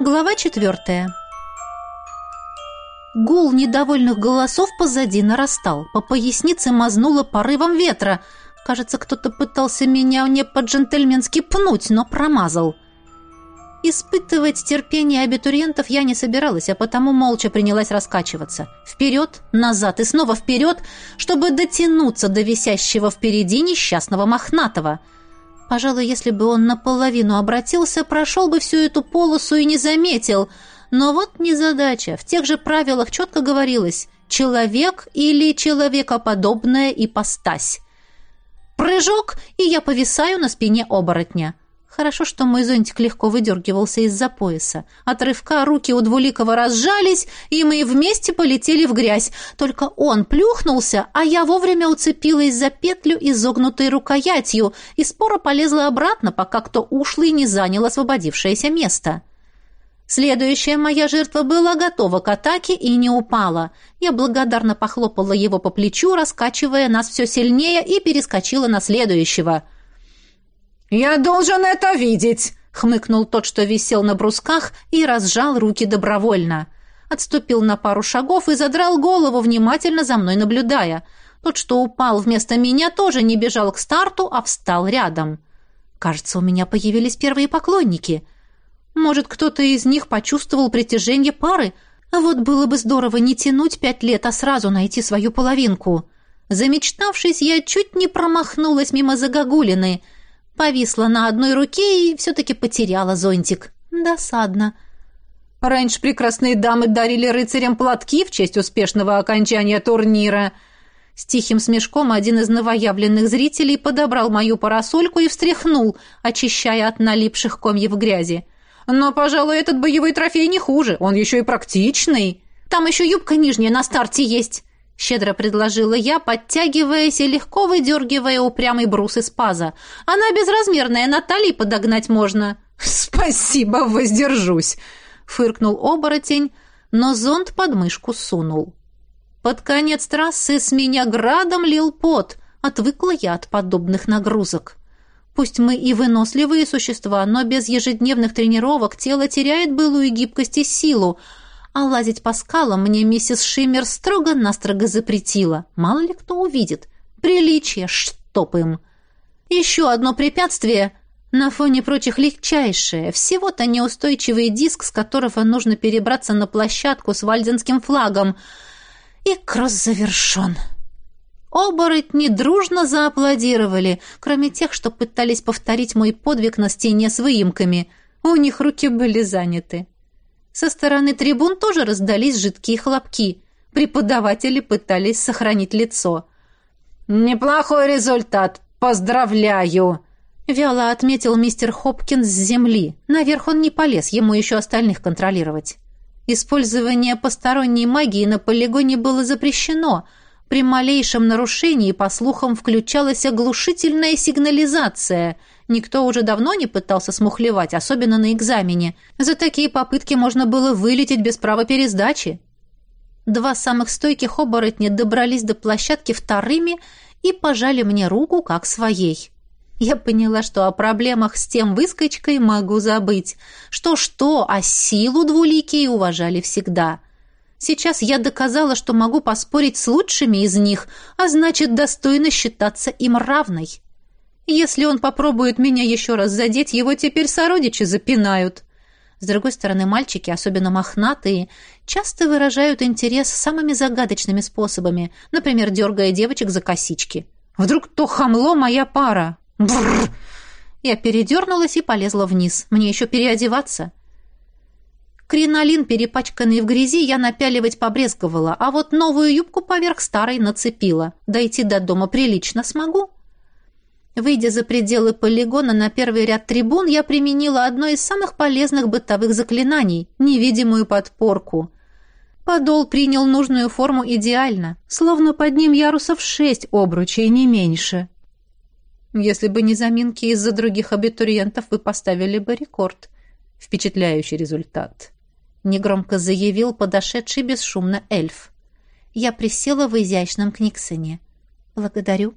Глава четвертая. Гул недовольных голосов позади нарастал. По пояснице мазнуло порывом ветра. Кажется, кто-то пытался меня не по-джентльменски пнуть, но промазал. Испытывать терпение абитуриентов я не собиралась, а потому молча принялась раскачиваться. Вперед, назад и снова вперед, чтобы дотянуться до висящего впереди несчастного мохнатого — Пожалуй, если бы он наполовину обратился, прошел бы всю эту полосу и не заметил. Но вот незадача. В тех же правилах четко говорилось «человек» или «человекоподобная ипостась». Прыжок, и я повисаю на спине оборотня. Хорошо, что мой зонтик легко выдергивался из-за пояса. От рывка руки у Двуликова разжались, и мы вместе полетели в грязь. Только он плюхнулся, а я вовремя уцепилась за петлю, изогнутой рукоятью, и споро полезла обратно, пока кто ушлый не занял освободившееся место. Следующая моя жертва была готова к атаке и не упала. Я благодарно похлопала его по плечу, раскачивая нас все сильнее, и перескочила на следующего — «Я должен это видеть!» — хмыкнул тот, что висел на брусках, и разжал руки добровольно. Отступил на пару шагов и задрал голову, внимательно за мной наблюдая. Тот, что упал вместо меня, тоже не бежал к старту, а встал рядом. Кажется, у меня появились первые поклонники. Может, кто-то из них почувствовал притяжение пары, а вот было бы здорово не тянуть пять лет, а сразу найти свою половинку. Замечтавшись, я чуть не промахнулась мимо загогулины — Повисла на одной руке и все-таки потеряла зонтик. Досадно. Раньше прекрасные дамы дарили рыцарям платки в честь успешного окончания турнира. С тихим смешком один из новоявленных зрителей подобрал мою парасольку и встряхнул, очищая от налипших комьев грязи. Но, пожалуй, этот боевой трофей не хуже, он еще и практичный. Там еще юбка нижняя на старте есть щедро предложила я, подтягиваясь и легко выдергивая упрямый брус из паза. Она безразмерная, на талии подогнать можно. Спасибо, воздержусь, фыркнул оборотень, но зонт под мышку сунул. Под конец трассы с меня градом лил пот. Отвыкла я от подобных нагрузок. Пусть мы и выносливые существа, но без ежедневных тренировок тело теряет былую гибкость и силу, а лазить по скалам мне миссис Шиммер строго-настрого запретила. Мало ли кто увидит. Приличие, штоп им. Еще одно препятствие на фоне прочих легчайшее. Всего-то неустойчивый диск, с которого нужно перебраться на площадку с вальденским флагом. И кросс завершен. Оборотни дружно зааплодировали, кроме тех, что пытались повторить мой подвиг на стене с выемками. У них руки были заняты. Со стороны трибун тоже раздались жидкие хлопки. Преподаватели пытались сохранить лицо. «Неплохой результат! Поздравляю!» Вяло отметил мистер Хопкинс с земли. Наверх он не полез, ему еще остальных контролировать. Использование посторонней магии на полигоне было запрещено. При малейшем нарушении, по слухам, включалась оглушительная сигнализация — Никто уже давно не пытался смухлевать, особенно на экзамене. За такие попытки можно было вылететь без права пересдачи. Два самых стойких оборотня добрались до площадки вторыми и пожали мне руку как своей. Я поняла, что о проблемах с тем выскочкой могу забыть. Что-что, а силу двуликие уважали всегда. Сейчас я доказала, что могу поспорить с лучшими из них, а значит, достойно считаться им равной. Если он попробует меня еще раз задеть, его теперь сородичи запинают. С другой стороны, мальчики, особенно мохнатые, часто выражают интерес самыми загадочными способами, например, дергая девочек за косички. Вдруг то хамло моя пара. Бррр! Я передернулась и полезла вниз. Мне еще переодеваться. Кринолин, перепачканный в грязи, я напяливать побрезговала, а вот новую юбку поверх старой нацепила. Дойти до дома прилично смогу. Выйдя за пределы полигона на первый ряд трибун, я применила одно из самых полезных бытовых заклинаний — невидимую подпорку. Подол принял нужную форму идеально, словно под ним ярусов шесть обручей, не меньше. Если бы не заминки из-за других абитуриентов, вы поставили бы рекорд. Впечатляющий результат. Негромко заявил подошедший бесшумно эльф. Я присела в изящном книгсоне. «Благодарю»,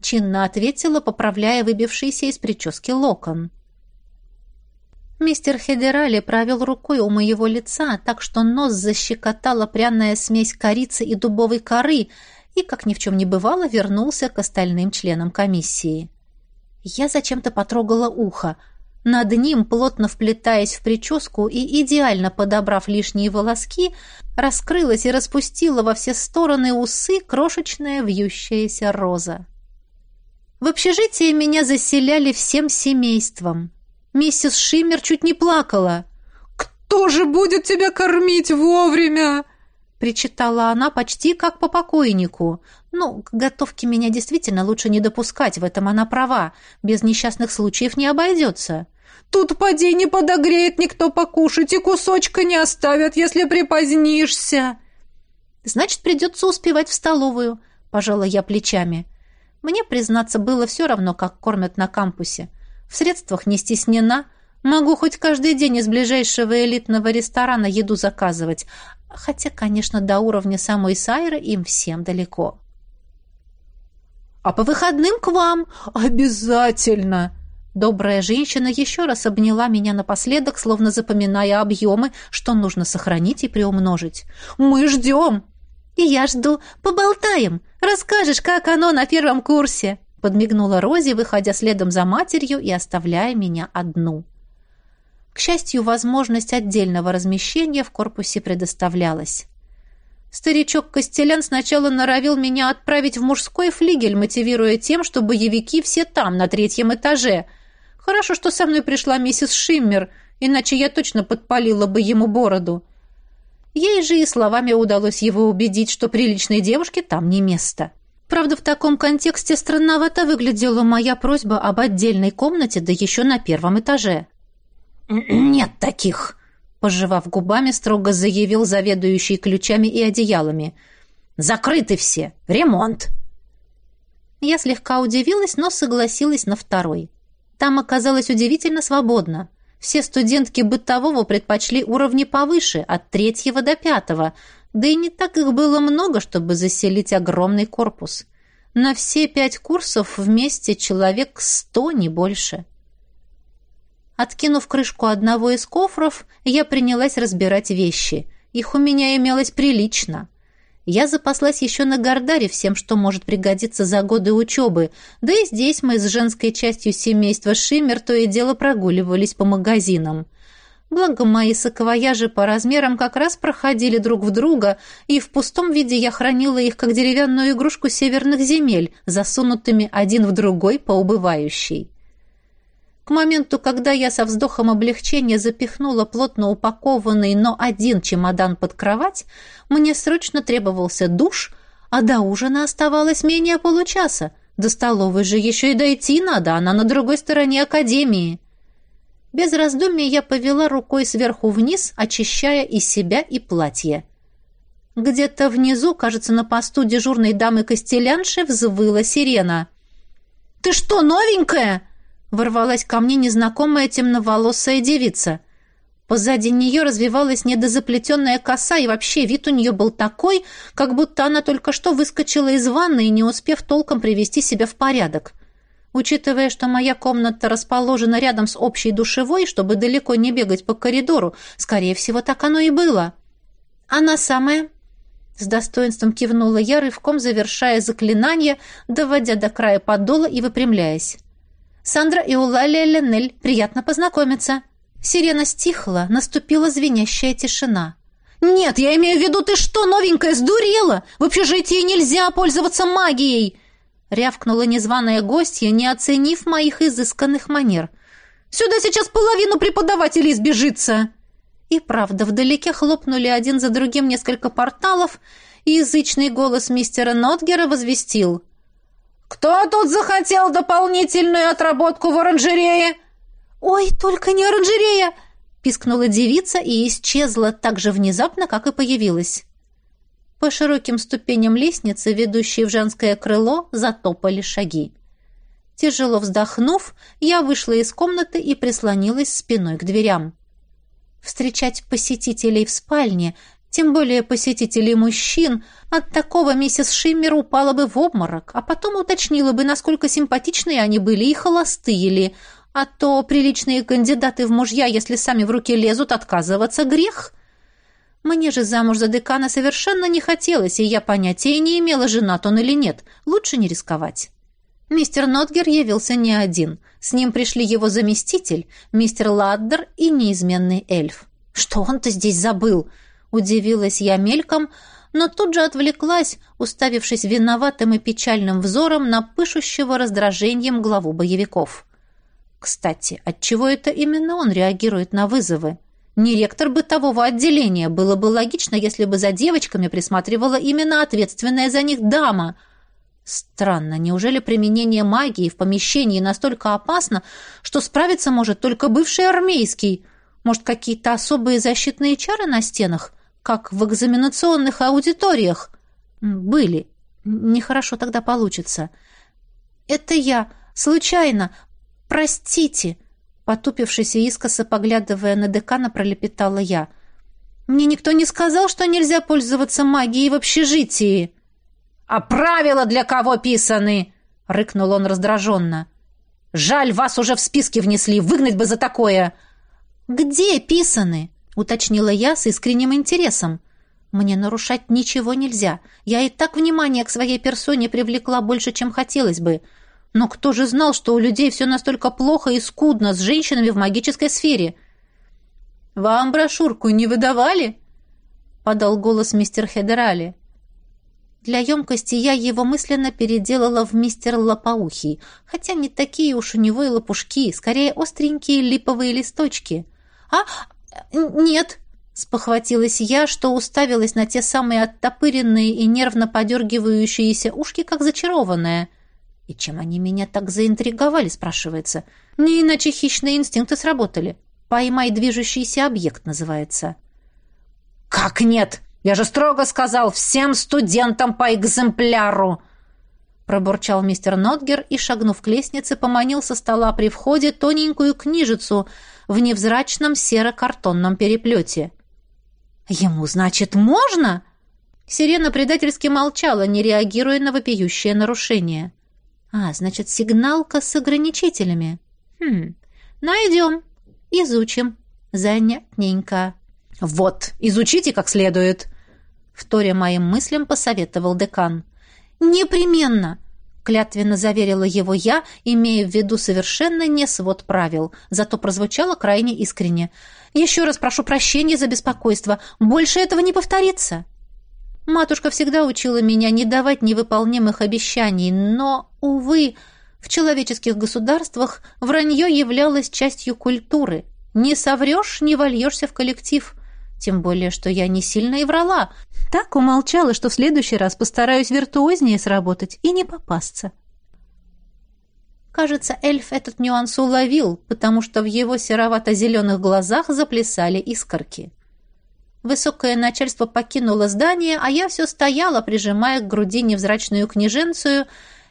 чинно ответила, поправляя выбившийся из прически локон. Мистер Хедерали провел рукой у моего лица, так что нос защекотала пряная смесь корицы и дубовой коры, и, как ни в чем не бывало, вернулся к остальным членам комиссии. Я зачем-то потрогала ухо. Над ним, плотно вплетаясь в прическу и идеально подобрав лишние волоски, раскрылась и распустила во все стороны усы крошечная вьющаяся роза. В общежитии меня заселяли всем семейством. Миссис Шиммер чуть не плакала. «Кто же будет тебя кормить вовремя?» Причитала она почти как по покойнику. Ну, к готовке меня действительно лучше не допускать, в этом она права. Без несчастных случаев не обойдется. «Тут поди не подогреет никто покушать, и кусочка не оставят, если припозднишься!» «Значит, придется успевать в столовую», — пожала я плечами. Мне, признаться, было все равно, как кормят на кампусе. В средствах не стеснена. Могу хоть каждый день из ближайшего элитного ресторана еду заказывать. Хотя, конечно, до уровня самой Сайры им всем далеко. «А по выходным к вам? Обязательно!» Добрая женщина еще раз обняла меня напоследок, словно запоминая объемы, что нужно сохранить и приумножить. «Мы ждем!» «И я жду. Поболтаем. Расскажешь, как оно на первом курсе!» подмигнула Рози, выходя следом за матерью и оставляя меня одну. К счастью, возможность отдельного размещения в корпусе предоставлялась. Старичок Костелян сначала норовил меня отправить в мужской флигель, мотивируя тем, что боевики все там, на третьем этаже. Хорошо, что со мной пришла миссис Шиммер, иначе я точно подпалила бы ему бороду. Ей же и словами удалось его убедить, что приличной девушке там не место. Правда, в таком контексте странновато выглядела моя просьба об отдельной комнате, да еще на первом этаже. «Нет таких!» — пожевав губами, строго заявил заведующий ключами и одеялами. «Закрыты все! Ремонт!» Я слегка удивилась, но согласилась на второй. Там оказалось удивительно свободно. Все студентки бытового предпочли уровни повыше, от третьего до пятого — да и не так их было много, чтобы заселить огромный корпус. На все пять курсов вместе человек сто, не больше. Откинув крышку одного из кофров, я принялась разбирать вещи. Их у меня имелось прилично. Я запаслась еще на Гордаре всем, что может пригодиться за годы учебы, да и здесь мы с женской частью семейства Шиммер то и дело прогуливались по магазинам – Благо, мои саквояжи по размерам как раз проходили друг в друга, и в пустом виде я хранила их как деревянную игрушку северных земель, засунутыми один в другой по убывающей. К моменту, когда я со вздохом облегчения запихнула плотно упакованный, но один чемодан под кровать, мне срочно требовался душ, а до ужина оставалось менее получаса. До столовой же еще и дойти надо, она на другой стороне академии. Без раздумий я повела рукой сверху вниз, очищая и себя, и платье. Где-то внизу, кажется, на посту дежурной дамы Костелянши взвыла сирена. «Ты что, новенькая?» Ворвалась ко мне незнакомая темноволосая девица. Позади нее развивалась недозаплетенная коса, и вообще вид у нее был такой, как будто она только что выскочила из ванны и не успев толком привести себя в порядок. Учитывая, что моя комната расположена рядом с общей душевой, чтобы далеко не бегать по коридору, скорее всего, так оно и было. Она самая... С достоинством кивнула я, рывком завершая заклинание, доводя до края подола и выпрямляясь. «Сандра и Улалия Ленель, приятно познакомиться». Сирена стихла, наступила звенящая тишина. «Нет, я имею в виду, ты что, новенькая, сдурела? В общежитии нельзя пользоваться магией!» рявкнула незваная гостья, не оценив моих изысканных манер. «Сюда сейчас половину преподавателей сбежится!» И правда, вдалеке хлопнули один за другим несколько порталов, и язычный голос мистера Нотгера возвестил. «Кто тут захотел дополнительную отработку в оранжерее?» «Ой, только не оранжерея!» — пискнула девица и исчезла так же внезапно, как и появилась. По широким ступеням лестницы, ведущей в женское крыло, затопали шаги. Тяжело вздохнув, я вышла из комнаты и прислонилась спиной к дверям. Встречать посетителей в спальне, тем более посетителей мужчин, от такого миссис Шиммер упала бы в обморок, а потом уточнила бы, насколько симпатичные они были и холостые ли, А то приличные кандидаты в мужья, если сами в руки лезут, отказываться грех. Мне же замуж за декана совершенно не хотелось, и я понятия не имела, женат он или нет. Лучше не рисковать. Мистер Нотгер явился не один. С ним пришли его заместитель, мистер Ладдер и неизменный эльф. Что он-то здесь забыл? Удивилась я мельком, но тут же отвлеклась, уставившись виноватым и печальным взором на пышущего раздражением главу боевиков. Кстати, отчего это именно он реагирует на вызовы? Не ректор бытового отделения. Было бы логично, если бы за девочками присматривала именно ответственная за них дама. Странно, неужели применение магии в помещении настолько опасно, что справиться может только бывший армейский? Может, какие-то особые защитные чары на стенах, как в экзаменационных аудиториях? Были. Нехорошо тогда получится. Это я. Случайно. Простите. Потупившись и искоса поглядывая на декана, пролепетала я. «Мне никто не сказал, что нельзя пользоваться магией в общежитии». «А правила для кого писаны?» — рыкнул он раздраженно. «Жаль, вас уже в списке внесли, выгнать бы за такое!» «Где писаны?» — уточнила я с искренним интересом. «Мне нарушать ничего нельзя. Я и так внимание к своей персоне привлекла больше, чем хотелось бы. Но кто же знал, что у людей все настолько плохо и скудно с женщинами в магической сфере? «Вам брошюрку не выдавали?» — подал голос мистер Хедерали. Для емкости я его мысленно переделала в мистер Лопоухий, хотя не такие уж у него и лопушки, скорее остренькие липовые листочки. «А, нет!» — спохватилась я, что уставилась на те самые оттопыренные и нервно подергивающиеся ушки, как зачарованная — и чем они меня так заинтриговали, спрашивается? Не иначе хищные инстинкты сработали. «Поймай движущийся объект» называется. «Как нет? Я же строго сказал всем студентам по экземпляру!» Пробурчал мистер Нотгер и, шагнув к лестнице, поманил со стола при входе тоненькую книжицу в невзрачном серо-картонном переплете. «Ему, значит, можно?» Сирена предательски молчала, не реагируя на вопиющее нарушение. А, значит, сигналка с ограничителями. Хм, найдем, изучим. Занятненько. Вот, изучите как следует. Вторя моим мыслям посоветовал декан. Непременно, клятвенно заверила его я, имея в виду совершенно не свод правил, зато прозвучало крайне искренне. Еще раз прошу прощения за беспокойство. Больше этого не повторится. Матушка всегда учила меня не давать невыполнимых обещаний, но, увы, в человеческих государствах вранье являлось частью культуры. Не соврешь, не вольешься в коллектив. Тем более, что я не сильно и врала. Так умолчала, что в следующий раз постараюсь виртуознее сработать и не попасться. Кажется, эльф этот нюанс уловил, потому что в его серовато-зеленых глазах заплясали искорки. Высокое начальство покинуло здание, а я все стояла, прижимая к груди невзрачную княженцию,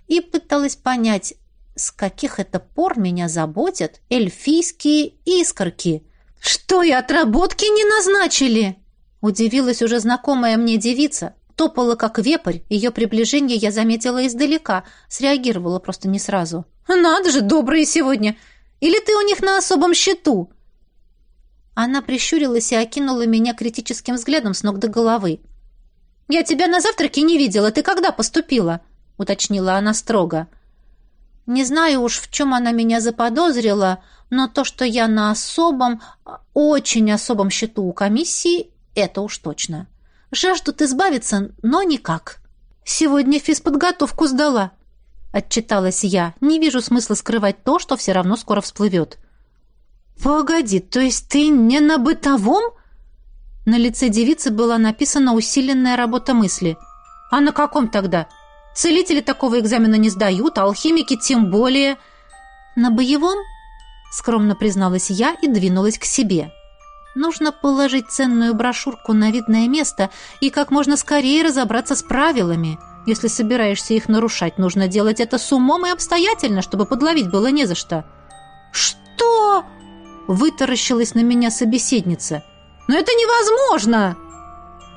и пыталась понять, с каких это пор меня заботят эльфийские искорки. «Что и отработки не назначили?» Удивилась уже знакомая мне девица. Топала, как вепрь. Ее приближение я заметила издалека. Среагировала просто не сразу. «Надо же, добрые сегодня! Или ты у них на особом счету?» Она прищурилась и окинула меня критическим взглядом с ног до головы. «Я тебя на завтраке не видела. Ты когда поступила?» — уточнила она строго. Не знаю уж, в чем она меня заподозрила, но то, что я на особом, очень особом счету у комиссии, это уж точно. Жаждут избавиться, но никак. Сегодня физподготовку сдала. Отчиталась я. Не вижу смысла скрывать то, что все равно скоро всплывет. «Погоди, то есть ты не на бытовом?» На лице девицы была написана усиленная работа мысли. «А на каком тогда? Целители такого экзамена не сдают, а алхимики тем более...» «На боевом?» — скромно призналась я и двинулась к себе. «Нужно положить ценную брошюрку на видное место и как можно скорее разобраться с правилами. Если собираешься их нарушать, нужно делать это с умом и обстоятельно, чтобы подловить было не за что». «Что?» Вытаращилась на меня собеседница. «Но это невозможно!»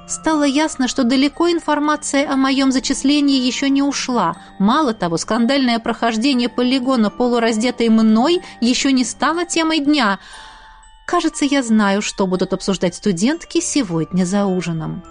Стало ясно, что далеко информация о моем зачислении еще не ушла. Мало того, скандальное прохождение полигона полураздетой мной еще не стало темой дня. Кажется, я знаю, что будут обсуждать студентки сегодня за ужином.